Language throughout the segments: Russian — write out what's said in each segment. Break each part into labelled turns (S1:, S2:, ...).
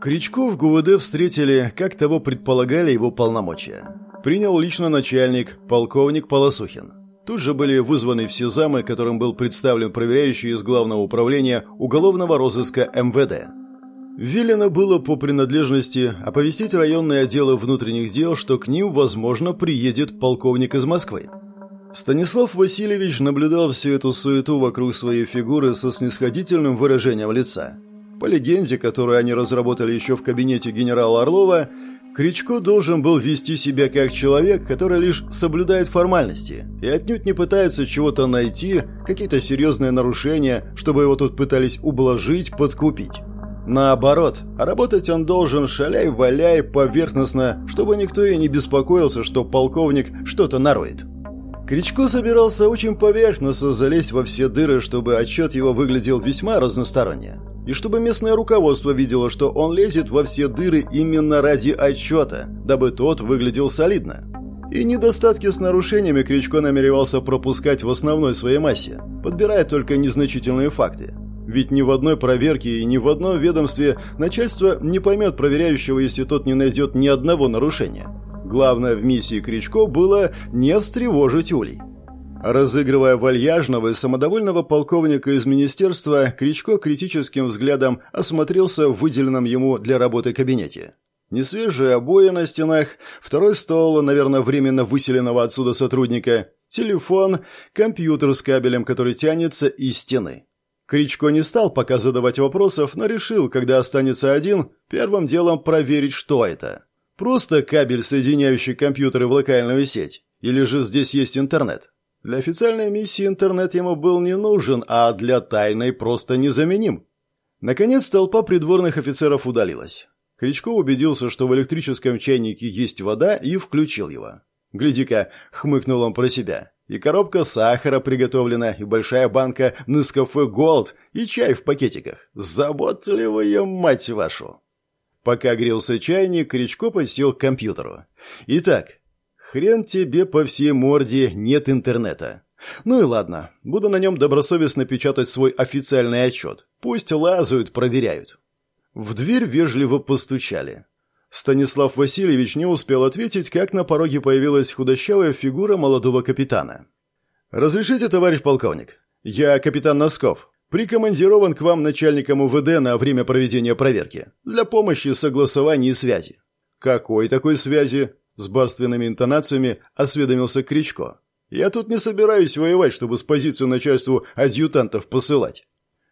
S1: Кричко ГУВД встретили, как того предполагали его полномочия. Принял лично начальник, полковник Полосухин. Тут же были вызваны все замы, которым был представлен проверяющий из Главного управления уголовного розыска МВД. Велено было по принадлежности оповестить районные отделы внутренних дел, что к ним, возможно, приедет полковник из Москвы. Станислав Васильевич наблюдал всю эту суету вокруг своей фигуры со снисходительным выражением лица. По легенде, которую они разработали еще в кабинете генерала Орлова, Кричко должен был вести себя как человек, который лишь соблюдает формальности и отнюдь не пытается чего-то найти, какие-то серьезные нарушения, чтобы его тут пытались ублажить, подкупить. Наоборот, работать он должен шаляй-валяй поверхностно, чтобы никто и не беспокоился, что полковник что-то нароет. Кричко собирался очень поверхностно залезть во все дыры, чтобы отчет его выглядел весьма разносторонне и чтобы местное руководство видело, что он лезет во все дыры именно ради отчета, дабы тот выглядел солидно. И недостатки с нарушениями Кричко намеревался пропускать в основной своей массе, подбирая только незначительные факты. Ведь ни в одной проверке и ни в одном ведомстве начальство не поймет проверяющего, если тот не найдет ни одного нарушения. Главное в миссии Кричко было не встревожить улей. Разыгрывая вальяжного и самодовольного полковника из министерства, Кричко критическим взглядом осмотрелся в выделенном ему для работы кабинете. Несвежие обои на стенах, второй стол, наверное, временно выселенного отсюда сотрудника, телефон, компьютер с кабелем, который тянется из стены. Кричко не стал пока задавать вопросов, но решил, когда останется один, первым делом проверить, что это. Просто кабель, соединяющий компьютеры в локальную сеть, или же здесь есть интернет. Для официальной миссии интернет ему был не нужен, а для тайной просто незаменим. Наконец толпа придворных офицеров удалилась. Кричко убедился, что в электрическом чайнике есть вода, и включил его. «Гляди-ка», — хмыкнул он про себя, — «и коробка сахара приготовлена, и большая банка Нескафе Голд, и чай в пакетиках. Заботливая мать вашу!» Пока грелся чайник, Кричко подсел к компьютеру. «Итак, Хрен тебе по всей морде, нет интернета. Ну и ладно, буду на нем добросовестно печатать свой официальный отчет. Пусть лазают, проверяют. В дверь вежливо постучали. Станислав Васильевич не успел ответить, как на пороге появилась худощавая фигура молодого капитана. «Разрешите, товарищ полковник? Я капитан Носков. Прикомандирован к вам начальником УВД на время проведения проверки. Для помощи, согласования и связи». «Какой такой связи?» С барственными интонациями осведомился Кричко. «Я тут не собираюсь воевать, чтобы с позицию начальству адъютантов посылать.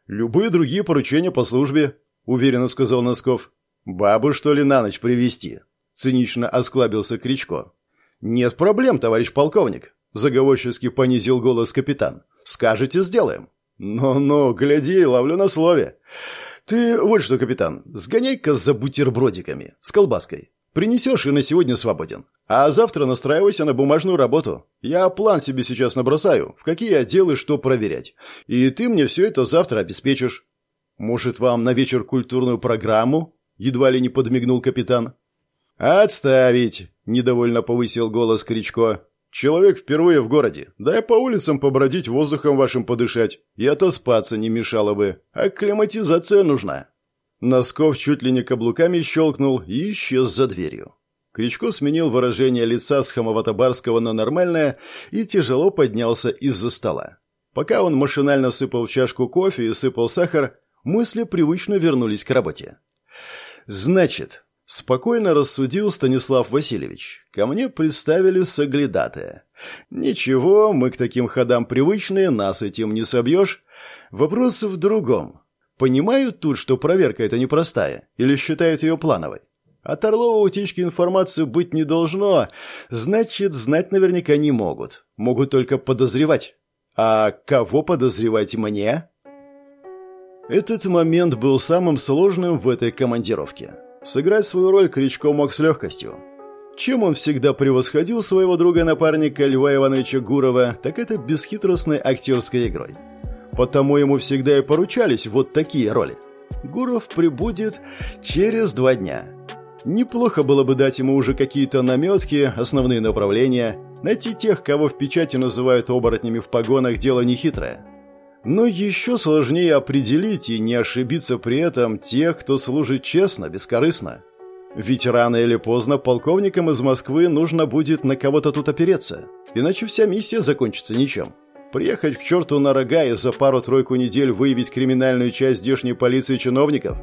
S1: Любые другие поручения по службе», — уверенно сказал Носков. «Бабу, что ли, на ночь привести? цинично осклабился Кричко. «Нет проблем, товарищ полковник», — заговорчески понизил голос капитан. «Скажете, сделаем». «Ну-ну, гляди, ловлю на слове. Ты вот что, капитан, сгоняй-ка за бутербродиками с колбаской. Принесешь и на сегодня свободен. А завтра настраивайся на бумажную работу. Я план себе сейчас набросаю, в какие отделы что проверять. И ты мне все это завтра обеспечишь. Может, вам на вечер культурную программу? Едва ли не подмигнул капитан. Отставить, недовольно повысил голос Кричко. Человек впервые в городе. Дай по улицам побродить, воздухом вашим подышать. И отоспаться не мешало бы. Акклиматизация нужна. Носков чуть ли не каблуками щелкнул и исчез за дверью. Кричко сменил выражение лица с хамовато-барского на нормальное и тяжело поднялся из-за стола. Пока он машинально сыпал в чашку кофе и сыпал сахар, мысли привычно вернулись к работе. «Значит», — спокойно рассудил Станислав Васильевич, — «ко мне представили соглядатая. Ничего, мы к таким ходам привычные, нас этим не собьешь. Вопрос в другом. Понимают тут, что проверка это непростая, или считают ее плановой? От Орлова утечки информации быть не должно, значит, знать наверняка не могут. Могут только подозревать. А кого подозревать мне? Этот момент был самым сложным в этой командировке. Сыграть свою роль Кричко мог с легкостью. Чем он всегда превосходил своего друга-напарника Льва Ивановича Гурова, так это бесхитростной актерской игрой. Потому ему всегда и поручались вот такие роли. Гуров прибудет через два дня. Неплохо было бы дать ему уже какие-то наметки, основные направления, найти тех, кого в печати называют оборотнями в погонах, дело нехитрое. Но еще сложнее определить и не ошибиться при этом тех, кто служит честно, бескорыстно. Ведь рано или поздно полковникам из Москвы нужно будет на кого-то тут опереться, иначе вся миссия закончится ничем. Приехать к черту на рога и за пару-тройку недель выявить криминальную часть здешней полиции чиновников?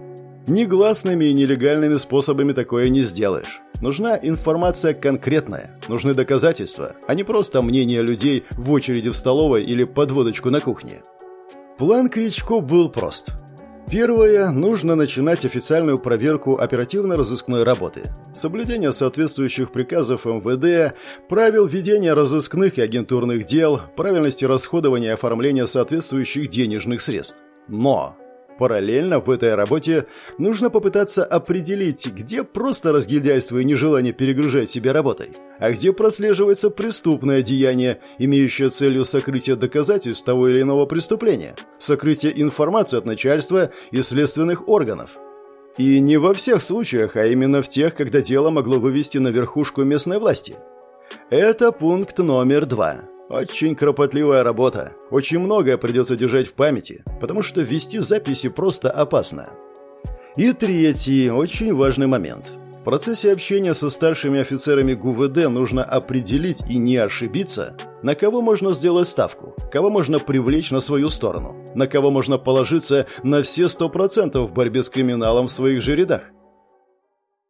S1: Негласными и нелегальными способами такое не сделаешь. Нужна информация конкретная, нужны доказательства, а не просто мнение людей в очереди в столовой или подводочку на кухне. План Кричко был прост. Первое, нужно начинать официальную проверку оперативно-розыскной работы. Соблюдение соответствующих приказов МВД, правил ведения разыскных и агентурных дел, правильности расходования и оформления соответствующих денежных средств. Но Параллельно в этой работе нужно попытаться определить, где просто разгильдяйство и нежелание перегружать себя работой, а где прослеживается преступное деяние, имеющее целью сокрытие доказательств того или иного преступления, сокрытие информации от начальства и следственных органов. И не во всех случаях, а именно в тех, когда дело могло вывести на верхушку местной власти. Это пункт номер два. Очень кропотливая работа. Очень многое придется держать в памяти, потому что вести записи просто опасно. И третий, очень важный момент. В процессе общения со старшими офицерами ГУВД нужно определить и не ошибиться, на кого можно сделать ставку, кого можно привлечь на свою сторону, на кого можно положиться на все сто процентов в борьбе с криминалом в своих же рядах.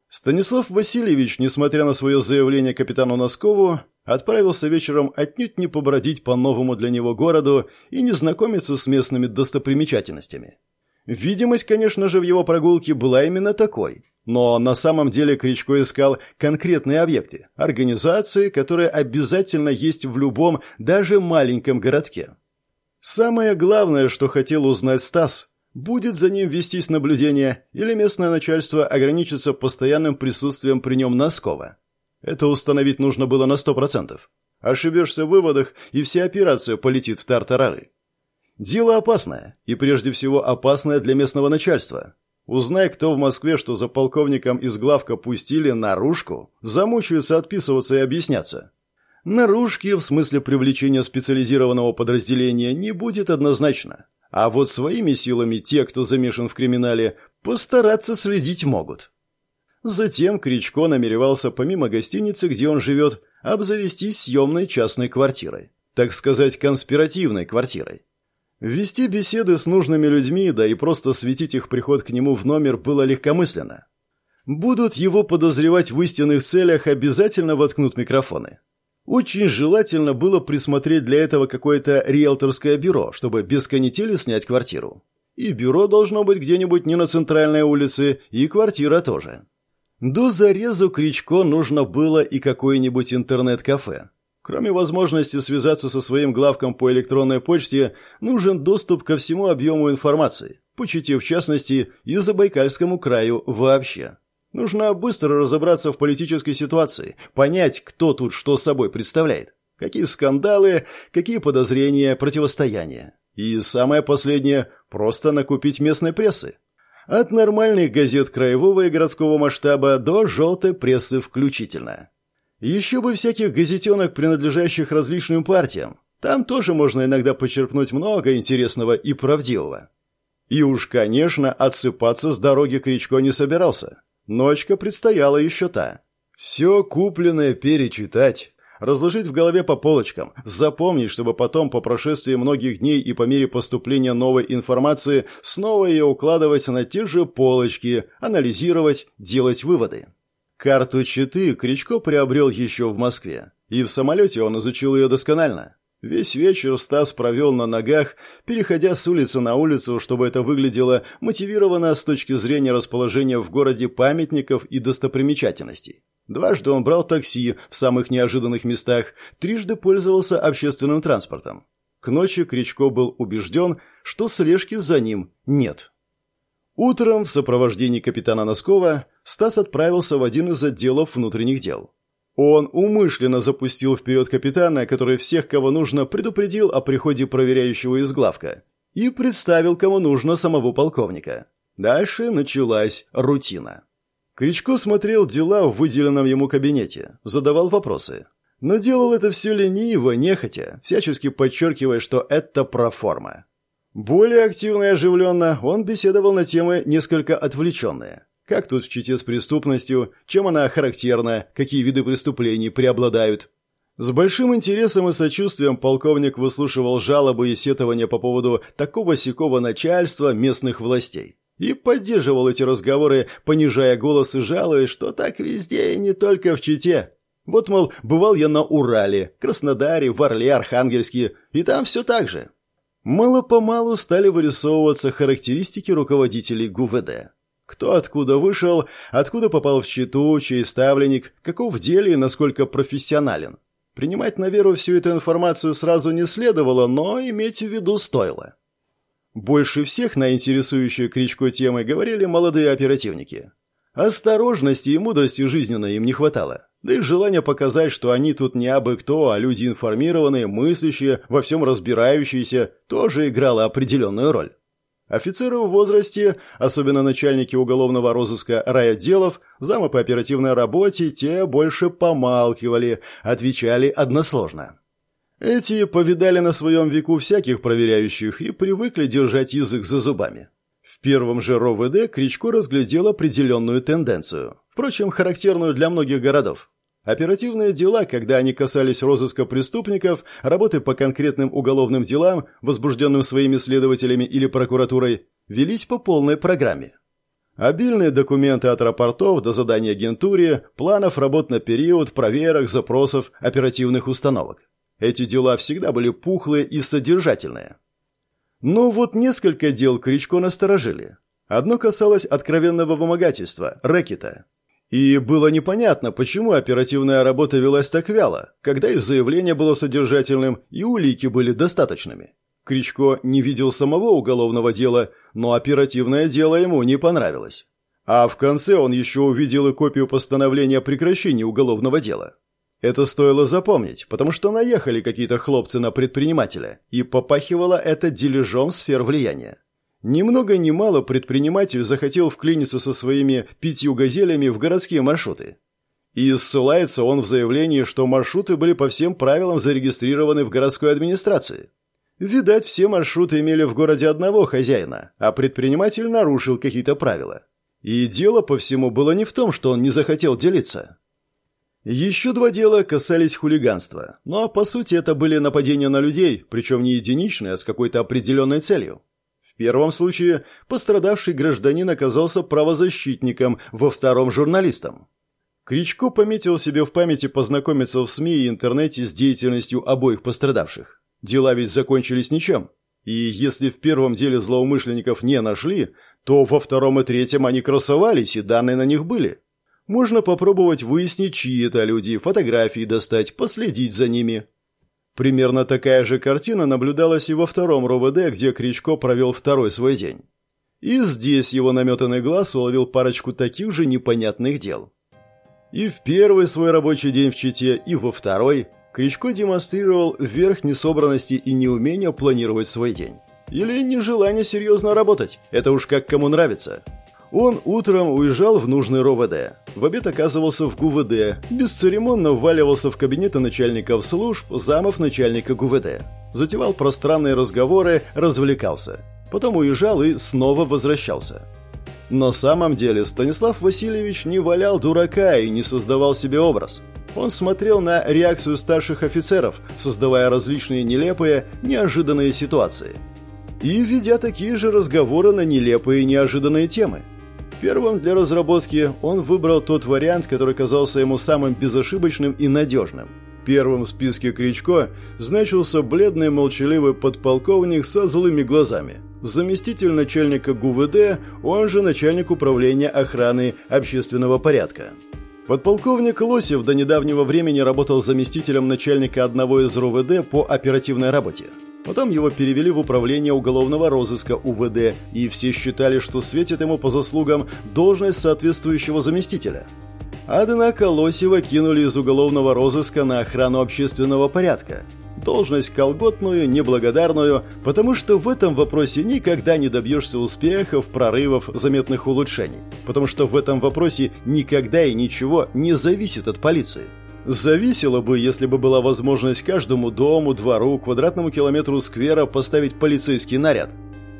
S1: Станислав Васильевич, несмотря на свое заявление капитану Носкову, отправился вечером отнюдь не побродить по новому для него городу и не знакомиться с местными достопримечательностями. Видимость, конечно же, в его прогулке была именно такой. Но на самом деле Кричко искал конкретные объекты, организации, которые обязательно есть в любом, даже маленьком городке. Самое главное, что хотел узнать Стас, будет за ним вестись наблюдение или местное начальство ограничится постоянным присутствием при нем Носкова. Это установить нужно было на сто процентов. Ошибешься в выводах, и вся операция полетит в тартарары. Дело опасное, и прежде всего опасное для местного начальства. Узнай, кто в Москве, что за полковником из главка пустили наружку, замучаются отписываться и объясняться. Наружки, в смысле привлечения специализированного подразделения, не будет однозначно. А вот своими силами те, кто замешан в криминале, постараться следить могут. Затем Кричко намеревался помимо гостиницы, где он живет, обзавестись съемной частной квартирой. Так сказать, конспиративной квартирой. Вести беседы с нужными людьми, да и просто светить их приход к нему в номер было легкомысленно. Будут его подозревать в истинных целях, обязательно воткнут микрофоны. Очень желательно было присмотреть для этого какое-то риэлторское бюро, чтобы без канители снять квартиру. И бюро должно быть где-нибудь не на центральной улице, и квартира тоже. До зарезу Кричко нужно было и какое-нибудь интернет-кафе. Кроме возможности связаться со своим главком по электронной почте, нужен доступ ко всему объему информации, по Чите в частности и Забайкальскому краю вообще. Нужно быстро разобраться в политической ситуации, понять, кто тут что собой представляет, какие скандалы, какие подозрения, противостояния. И самое последнее – просто накупить местной прессы, от нормальных газет краевого и городского масштаба до желтой прессы включительно. Еще бы всяких газетенок, принадлежащих различным партиям. Там тоже можно иногда почерпнуть много интересного и правдивого. И уж, конечно, отсыпаться с дороги Кричко не собирался. Ночка предстояла еще та. Все купленное перечитать, разложить в голове по полочкам, запомнить, чтобы потом по прошествии многих дней и по мере поступления новой информации снова ее укладывать на те же полочки, анализировать, делать выводы. Карту Читы Кричко приобрел еще в Москве, и в самолете он изучил ее досконально. Весь вечер Стас провел на ногах, переходя с улицы на улицу, чтобы это выглядело мотивированно с точки зрения расположения в городе памятников и достопримечательностей. Дважды он брал такси в самых неожиданных местах, трижды пользовался общественным транспортом. К ночи Кричко был убежден, что слежки за ним нет. Утром в сопровождении капитана Носкова Стас отправился в один из отделов внутренних дел. Он умышленно запустил вперед капитана, который всех, кого нужно, предупредил о приходе проверяющего из главка, и представил, кому нужно, самого полковника. Дальше началась рутина. Кричко смотрел дела в выделенном ему кабинете, задавал вопросы. Но делал это все лениво, нехотя, всячески подчеркивая, что это проформа. Более активно и оживленно он беседовал на темы несколько отвлеченные. Как тут в чите с преступностью, чем она характерна, какие виды преступлений преобладают. С большим интересом и сочувствием полковник выслушивал жалобы и сетования по поводу такого-сякого начальства местных властей. И поддерживал эти разговоры, понижая голос и жалуясь, что так везде и не только в Чите. Вот, мол, бывал я на Урале, Краснодаре, в Орле, Архангельске, и там все так же. Мало-помалу стали вырисовываться характеристики руководителей ГУВД. Кто откуда вышел, откуда попал в Читу, чей ставленник, каков в деле и насколько профессионален. Принимать на веру всю эту информацию сразу не следовало, но иметь в виду стоило. Больше всех на интересующие Кричко темы говорили молодые оперативники. Осторожности и мудрости жизненной им не хватало. Да и желание показать, что они тут не абы кто, а люди информированные, мыслящие, во всем разбирающиеся, тоже играло определенную роль. Офицеры в возрасте, особенно начальники уголовного розыска райотделов, замы по оперативной работе, те больше помалкивали, отвечали односложно. Эти повидали на своем веку всяких проверяющих и привыкли держать язык за зубами. В первом же РОВД Кричко разглядел определенную тенденцию, впрочем, характерную для многих городов. Оперативные дела, когда они касались розыска преступников, работы по конкретным уголовным делам, возбужденным своими следователями или прокуратурой, велись по полной программе. Обильные документы от рапортов до заданий агентуре, планов работ на период, проверок, запросов, оперативных установок. Эти дела всегда были пухлые и содержательные. Но вот несколько дел Кричко насторожили. Одно касалось откровенного вымогательства, рэкета. И было непонятно, почему оперативная работа велась так вяло, когда и заявление было содержательным, и улики были достаточными. Кричко не видел самого уголовного дела, но оперативное дело ему не понравилось. А в конце он еще увидел и копию постановления о прекращении уголовного дела. Это стоило запомнить, потому что наехали какие-то хлопцы на предпринимателя, и попахивало это дележом сфер влияния. Ни много ни мало предприниматель захотел вклиниться со своими пятью газелями в городские маршруты. И ссылается он в заявлении, что маршруты были по всем правилам зарегистрированы в городской администрации. Видать, все маршруты имели в городе одного хозяина, а предприниматель нарушил какие-то правила. И дело по всему было не в том, что он не захотел делиться. Еще два дела касались хулиганства, но по сути это были нападения на людей, причем не единичные, а с какой-то определенной целью. В первом случае пострадавший гражданин оказался правозащитником, во втором – журналистом. Кричко пометил себе в памяти познакомиться в СМИ и интернете с деятельностью обоих пострадавших. Дела ведь закончились ничем. И если в первом деле злоумышленников не нашли, то во втором и третьем они красовались, и данные на них были. Можно попробовать выяснить, чьи это люди, фотографии достать, последить за ними. Примерно такая же картина наблюдалась и во втором РОВД, где Кричко провел второй свой день. И здесь его наметанный глаз уловил парочку таких же непонятных дел. И в первый свой рабочий день в Чите, и во второй Кричко демонстрировал верх несобранности и неумения планировать свой день. Или нежелание серьезно работать, это уж как кому нравится. Он утром уезжал в нужный РОВД. В обед оказывался в ГУВД. Бесцеремонно вваливался в кабинеты начальников служб, замов начальника ГУВД. Затевал пространные разговоры, развлекался. Потом уезжал и снова возвращался. На самом деле Станислав Васильевич не валял дурака и не создавал себе образ. Он смотрел на реакцию старших офицеров, создавая различные нелепые, неожиданные ситуации. И ведя такие же разговоры на нелепые и неожиданные темы. Первым для разработки он выбрал тот вариант, который казался ему самым безошибочным и надежным. Первым в списке Кричко значился бледный молчаливый подполковник со злыми глазами. Заместитель начальника ГУВД, он же начальник управления охраны общественного порядка. Подполковник Лосев до недавнего времени работал заместителем начальника одного из РОВД по оперативной работе. Потом его перевели в управление уголовного розыска УВД, и все считали, что светит ему по заслугам должность соответствующего заместителя. Однако Лосева кинули из уголовного розыска на охрану общественного порядка. Должность колготную, неблагодарную, потому что в этом вопросе никогда не добьешься успехов, прорывов, заметных улучшений. Потому что в этом вопросе никогда и ничего не зависит от полиции. Зависело бы, если бы была возможность каждому дому, двору, квадратному километру сквера поставить полицейский наряд.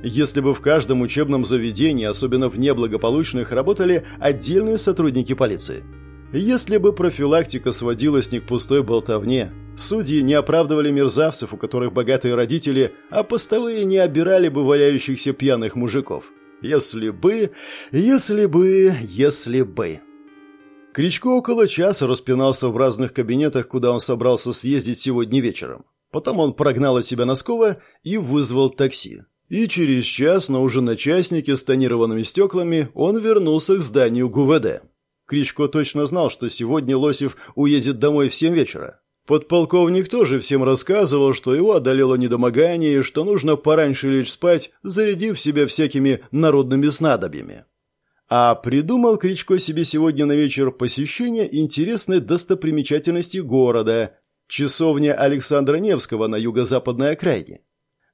S1: если бы в каждом учебном заведении, особенно в неблагополучных, работали отдельные сотрудники полиции. Если бы профилактика сводилась не к пустой болтовне, судьи не оправдывали мерзавцев, у которых богатые родители, а постовые не обирали бы валяющихся пьяных мужиков. Если бы, если бы, если бы... Кричко около часа распинался в разных кабинетах, куда он собрался съездить сегодня вечером. Потом он прогнал от себя Носкова и вызвал такси. И через час на уже на частнике с тонированными стеклами он вернулся к зданию ГУВД. Кричко точно знал, что сегодня Лосев уедет домой в семь вечера. Подполковник тоже всем рассказывал, что его одолело недомогание и что нужно пораньше лечь спать, зарядив себя всякими народными снадобьями. А придумал Кричко себе сегодня на вечер посещение интересной достопримечательности города – часовня Александра Невского на юго-западной окраине.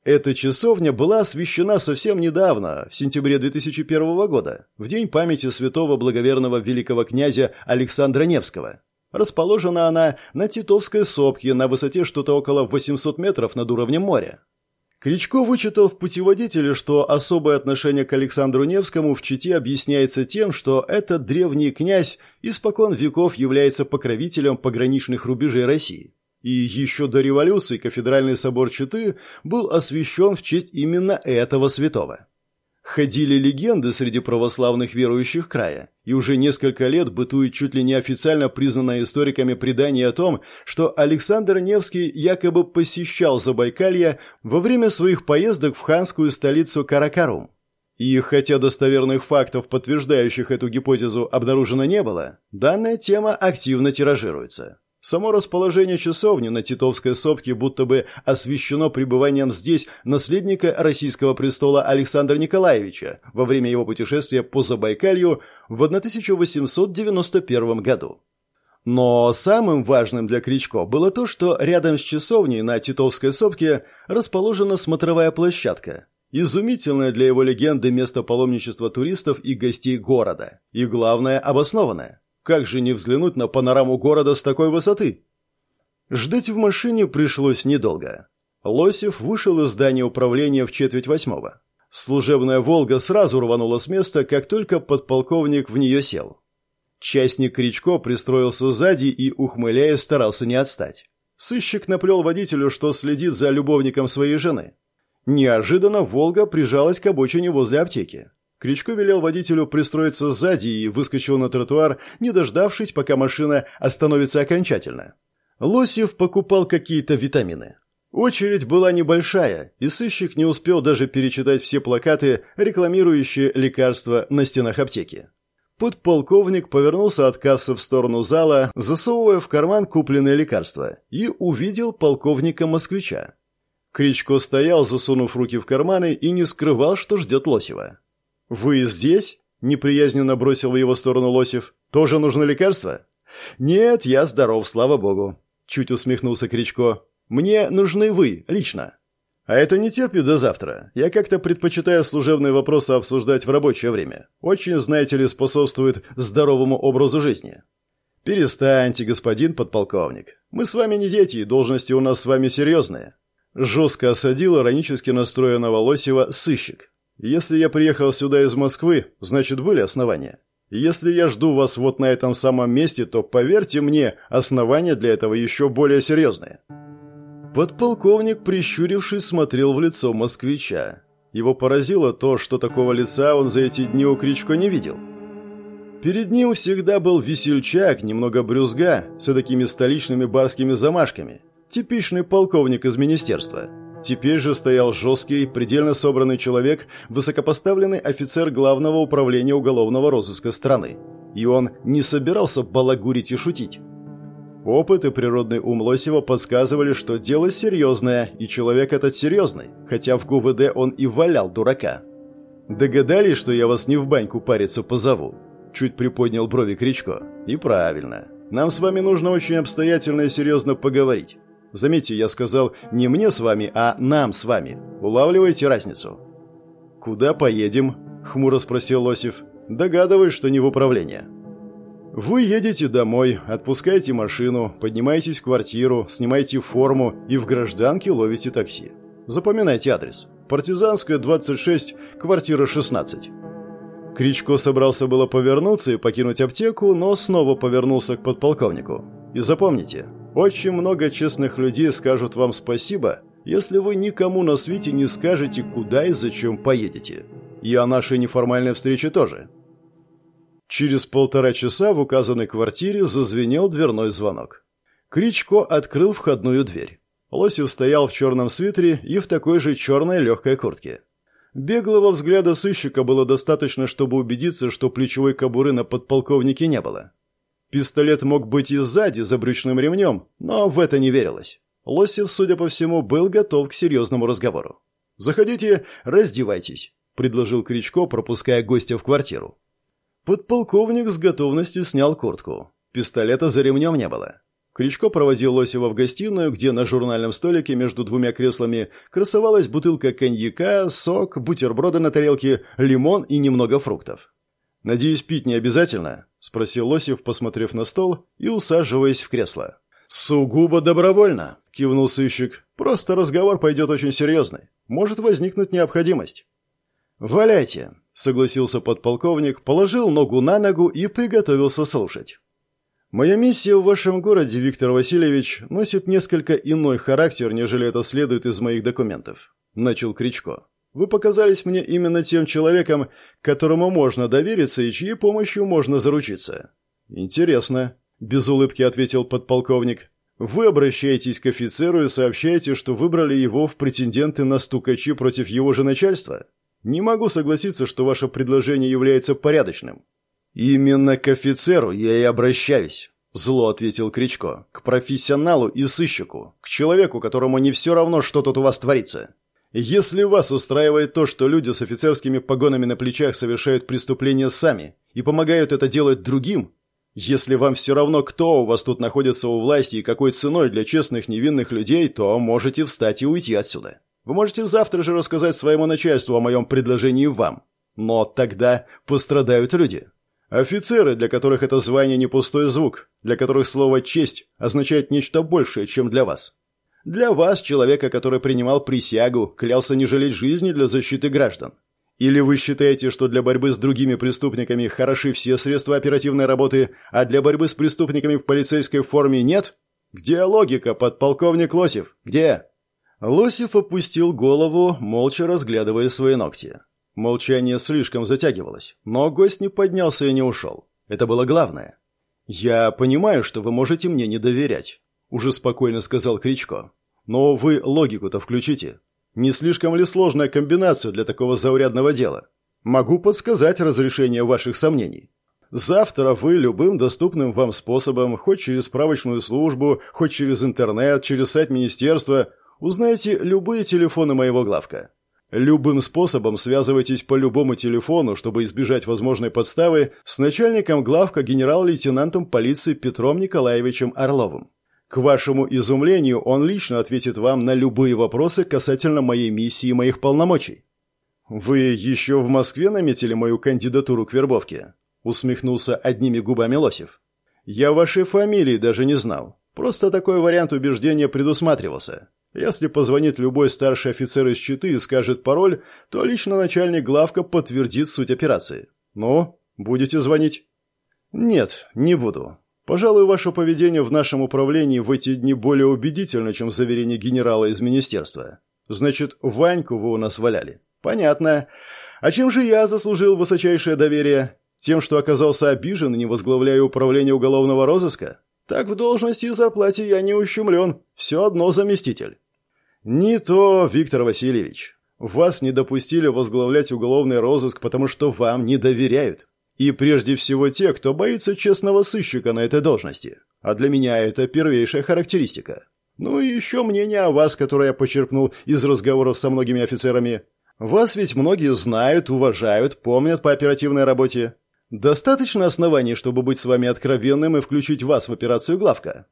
S1: Эта часовня была освящена совсем недавно, в сентябре 2001 года, в день памяти святого благоверного великого князя Александра Невского. Расположена она на Титовской сопке на высоте что-то около 800 метров над уровнем моря. Кричко вычитал в путеводителе, что особое отношение к Александру Невскому в Чите объясняется тем, что этот древний князь испокон веков является покровителем пограничных рубежей России. И еще до революции кафедральный собор Читы был освящен в честь именно этого святого. Ходили легенды среди православных верующих края, и уже несколько лет бытует чуть ли не официально признанное историками предание о том, что Александр Невский якобы посещал Забайкалье во время своих поездок в ханскую столицу Каракарум. И хотя достоверных фактов, подтверждающих эту гипотезу, обнаружено не было, данная тема активно тиражируется. Само расположение часовни на Титовской сопке будто бы освещено пребыванием здесь наследника российского престола Александра Николаевича во время его путешествия по Забайкалью в 1891 году. Но самым важным для Кричко было то, что рядом с часовней на Титовской сопке расположена смотровая площадка, изумительное для его легенды место паломничества туристов и гостей города, и, главное, обоснованное. Как же не взглянуть на панораму города с такой высоты? Ждать в машине пришлось недолго. Лосев вышел из здания управления в четверть восьмого. Служебная «Волга» сразу рванула с места, как только подполковник в нее сел. Частник Кричко пристроился сзади и, ухмыляясь, старался не отстать. Сыщик наплел водителю, что следит за любовником своей жены. Неожиданно «Волга» прижалась к обочине возле аптеки. Кричко велел водителю пристроиться сзади и выскочил на тротуар, не дождавшись, пока машина остановится окончательно. Лосев покупал какие-то витамины. Очередь была небольшая, и сыщик не успел даже перечитать все плакаты, рекламирующие лекарства на стенах аптеки. Подполковник повернулся от кассы в сторону зала, засовывая в карман купленные лекарства, и увидел полковника-москвича. Кричко стоял, засунув руки в карманы, и не скрывал, что ждет Лосева. «Вы здесь?» – неприязненно бросил в его сторону Лосев. «Тоже нужно лекарство?» «Нет, я здоров, слава богу», – чуть усмехнулся Кричко. «Мне нужны вы, лично». «А это не терпит до завтра. Я как-то предпочитаю служебные вопросы обсуждать в рабочее время. Очень, знаете ли, способствует здоровому образу жизни». «Перестаньте, господин подполковник. Мы с вами не дети, и должности у нас с вами серьезные». Жестко осадил иронически настроенного Лосева сыщик. Если я приехал сюда из Москвы, значит, были основания. Если я жду вас вот на этом самом месте, то, поверьте мне, основания для этого еще более серьезные». Подполковник, прищурившись, смотрел в лицо москвича. Его поразило то, что такого лица он за эти дни у Кричко не видел. Перед ним всегда был весельчак, немного брюзга, с такими столичными барскими замашками. Типичный полковник из министерства. Теперь же стоял жесткий, предельно собранный человек, высокопоставленный офицер Главного управления уголовного розыска страны. И он не собирался балагурить и шутить. Опыт и природный ум Лосева подсказывали, что дело серьезное, и человек этот серьезный, хотя в ГУВД он и валял дурака. «Догадались, что я вас не в баньку париться позову?» Чуть приподнял брови Кричко. «И правильно. Нам с вами нужно очень обстоятельно и серьезно поговорить. Заметьте, я сказал не мне с вами, а нам с вами. Улавливаете разницу?» «Куда поедем?» — хмуро спросил Лосев. «Догадываюсь, что не в управление». «Вы едете домой, отпускаете машину, поднимаетесь в квартиру, снимаете форму и в гражданке ловите такси. Запоминайте адрес. Партизанская, 26, квартира 16. Кричко собрался было повернуться и покинуть аптеку, но снова повернулся к подполковнику. И запомните, очень много честных людей скажут вам спасибо, если вы никому на свете не скажете, куда и зачем поедете. И о нашей неформальной встрече тоже. Через полтора часа в указанной квартире зазвенел дверной звонок. Кричко открыл входную дверь. Лосев стоял в черном свитере и в такой же черной легкой куртке. Беглого взгляда сыщика было достаточно, чтобы убедиться, что плечевой кобуры на подполковнике не было. Пистолет мог быть и сзади, за брючным ремнем, но в это не верилось. Лосев, судя по всему, был готов к серьезному разговору. «Заходите, раздевайтесь», — предложил Кричко, пропуская гостя в квартиру. Подполковник с готовностью снял куртку. Пистолета за ремнем не было. Кричко проводил Лосева в гостиную, где на журнальном столике между двумя креслами красовалась бутылка коньяка, сок, бутерброды на тарелке, лимон и немного фруктов. «Надеюсь, пить не обязательно?» – спросил Лосев, посмотрев на стол и усаживаясь в кресло. «Сугубо добровольно», – кивнул сыщик. «Просто разговор пойдет очень серьезный. Может возникнуть необходимость». «Валяйте», – согласился подполковник, положил ногу на ногу и приготовился слушать. Моя миссия в вашем городе, Виктор Васильевич, носит несколько иной характер, нежели это следует из моих документов, начал Кричко. Вы показались мне именно тем человеком, которому можно довериться и чьей помощью можно заручиться. Интересно, без улыбки ответил подполковник. Вы обращаетесь к офицеру и сообщаете, что выбрали его в претенденты на стукачи против его же начальства? Не могу согласиться, что ваше предложение является порядочным. «Именно к офицеру я и обращаюсь», — зло ответил Кричко. «К профессионалу и сыщику, к человеку, которому не все равно, что тут у вас творится. Если вас устраивает то, что люди с офицерскими погонами на плечах совершают преступления сами и помогают это делать другим, если вам все равно, кто у вас тут находится у власти и какой ценой для честных невинных людей, то можете встать и уйти отсюда. Вы можете завтра же рассказать своему начальству о моем предложении вам. Но тогда пострадают люди. Офицеры, для которых это звание не пустой звук, для которых слово «честь» означает нечто большее, чем для вас. Для вас, человека, который принимал присягу, клялся не жалеть жизни для защиты граждан. Или вы считаете, что для борьбы с другими преступниками хороши все средства оперативной работы, а для борьбы с преступниками в полицейской форме нет? Где логика, подполковник Лосев? Где? Лосев опустил голову, молча разглядывая свои ногти. Молчание слишком затягивалось, но гость не поднялся и не ушел. Это было главное. «Я понимаю, что вы можете мне не доверять», — уже спокойно сказал Кричко. «Но вы логику-то включите. Не слишком ли сложная комбинация для такого заурядного дела? Могу подсказать разрешение ваших сомнений. Завтра вы любым доступным вам способом, хоть через справочную службу, хоть через интернет, через сайт министерства, узнаете любые телефоны моего главка. Любым способом связывайтесь по любому телефону, чтобы избежать возможной подставы с начальником главка генерал-лейтенантом полиции Петром Николаевичем Орловым. К вашему изумлению, он лично ответит вам на любые вопросы касательно моей миссии и моих полномочий. Вы еще в Москве наметили мою кандидатуру к вербовке? усмехнулся одними губами Лосев. Я вашей фамилии даже не знал. Просто такой вариант убеждения предусматривался. Если позвонит любой старший офицер из Читы и скажет пароль, то лично начальник главка подтвердит суть операции. Ну, будете звонить? Нет, не буду. Пожалуй, ваше поведение в нашем управлении в эти дни более убедительно, чем заверение генерала из министерства. Значит, Ваньку вы у нас валяли. Понятно. А чем же я заслужил высочайшее доверие? Тем, что оказался обижен и не возглавляю управление уголовного розыска? Так в должности и зарплате я не ущемлен. Все одно заместитель. «Не то, Виктор Васильевич. Вас не допустили возглавлять уголовный розыск, потому что вам не доверяют. И прежде всего те, кто боится честного сыщика на этой должности. А для меня это первейшая характеристика. Ну и еще мнение о вас, которое я почерпнул из разговоров со многими офицерами. Вас ведь многие знают, уважают, помнят по оперативной работе. Достаточно оснований, чтобы быть с вами откровенным и включить вас в операцию главка.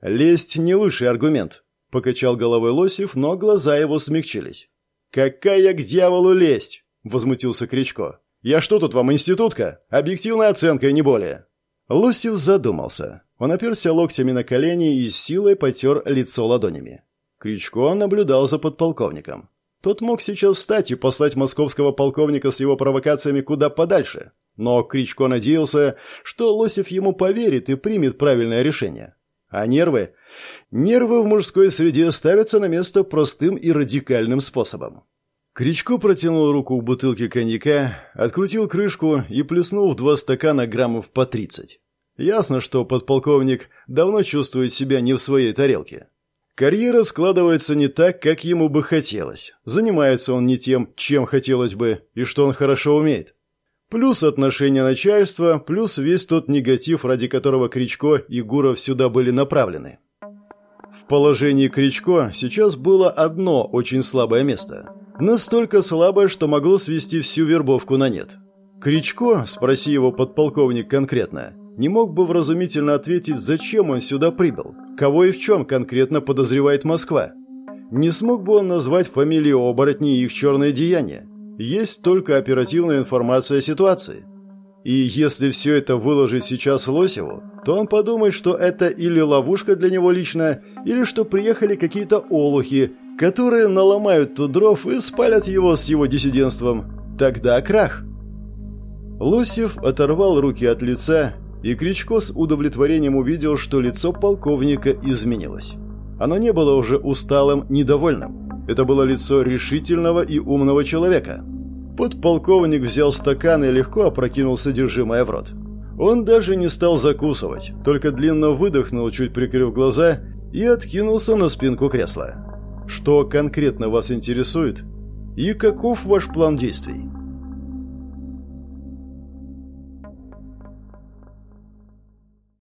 S1: Лесть не лучший аргумент, Покачал головой Лосев, но глаза его смягчились. «Какая к дьяволу лесть!» — возмутился Кричко. «Я что тут вам, институтка? Объективная оценка, не более!» Лосев задумался. Он оперся локтями на колени и силой потер лицо ладонями. Кричко наблюдал за подполковником. тот мог сейчас встать и послать московского полковника с его провокациями куда подальше. Но Кричко надеялся, что Лосев ему поверит и примет правильное решение. А нервы? Нервы в мужской среде ставятся на место простым и радикальным способом. Кричко протянул руку к бутылке коньяка, открутил крышку и плеснул в два стакана граммов по тридцать. Ясно, что подполковник давно чувствует себя не в своей тарелке. Карьера складывается не так, как ему бы хотелось. Занимается он не тем, чем хотелось бы, и что он хорошо умеет. Плюс отношение начальства, плюс весь тот негатив, ради которого Кричко и Гуров сюда были направлены. В положении Кричко сейчас было одно очень слабое место. Настолько слабое, что могло свести всю вербовку на нет. Кричко, спроси его подполковник конкретно, не мог бы вразумительно ответить, зачем он сюда прибыл, кого и в чем конкретно подозревает Москва. Не смог бы он назвать фамилии оборотней и их черное деяние. Есть только оперативная информация о ситуации. И если все это выложить сейчас Лосеву, то он подумает, что это или ловушка для него лично, или что приехали какие-то олухи, которые наломают тут дров и спалят его с его диссидентством. Тогда крах. Лосев оторвал руки от лица и Кричко с удовлетворением увидел, что лицо полковника изменилось. Оно не было уже усталым, недовольным. Это было лицо решительного и умного человека. Подполковник взял стакан и легко опрокинул содержимое в рот. Он даже не стал закусывать, только длинно выдохнул, чуть прикрыв глаза, и откинулся на спинку кресла. «Что конкретно вас интересует? И каков ваш план действий?»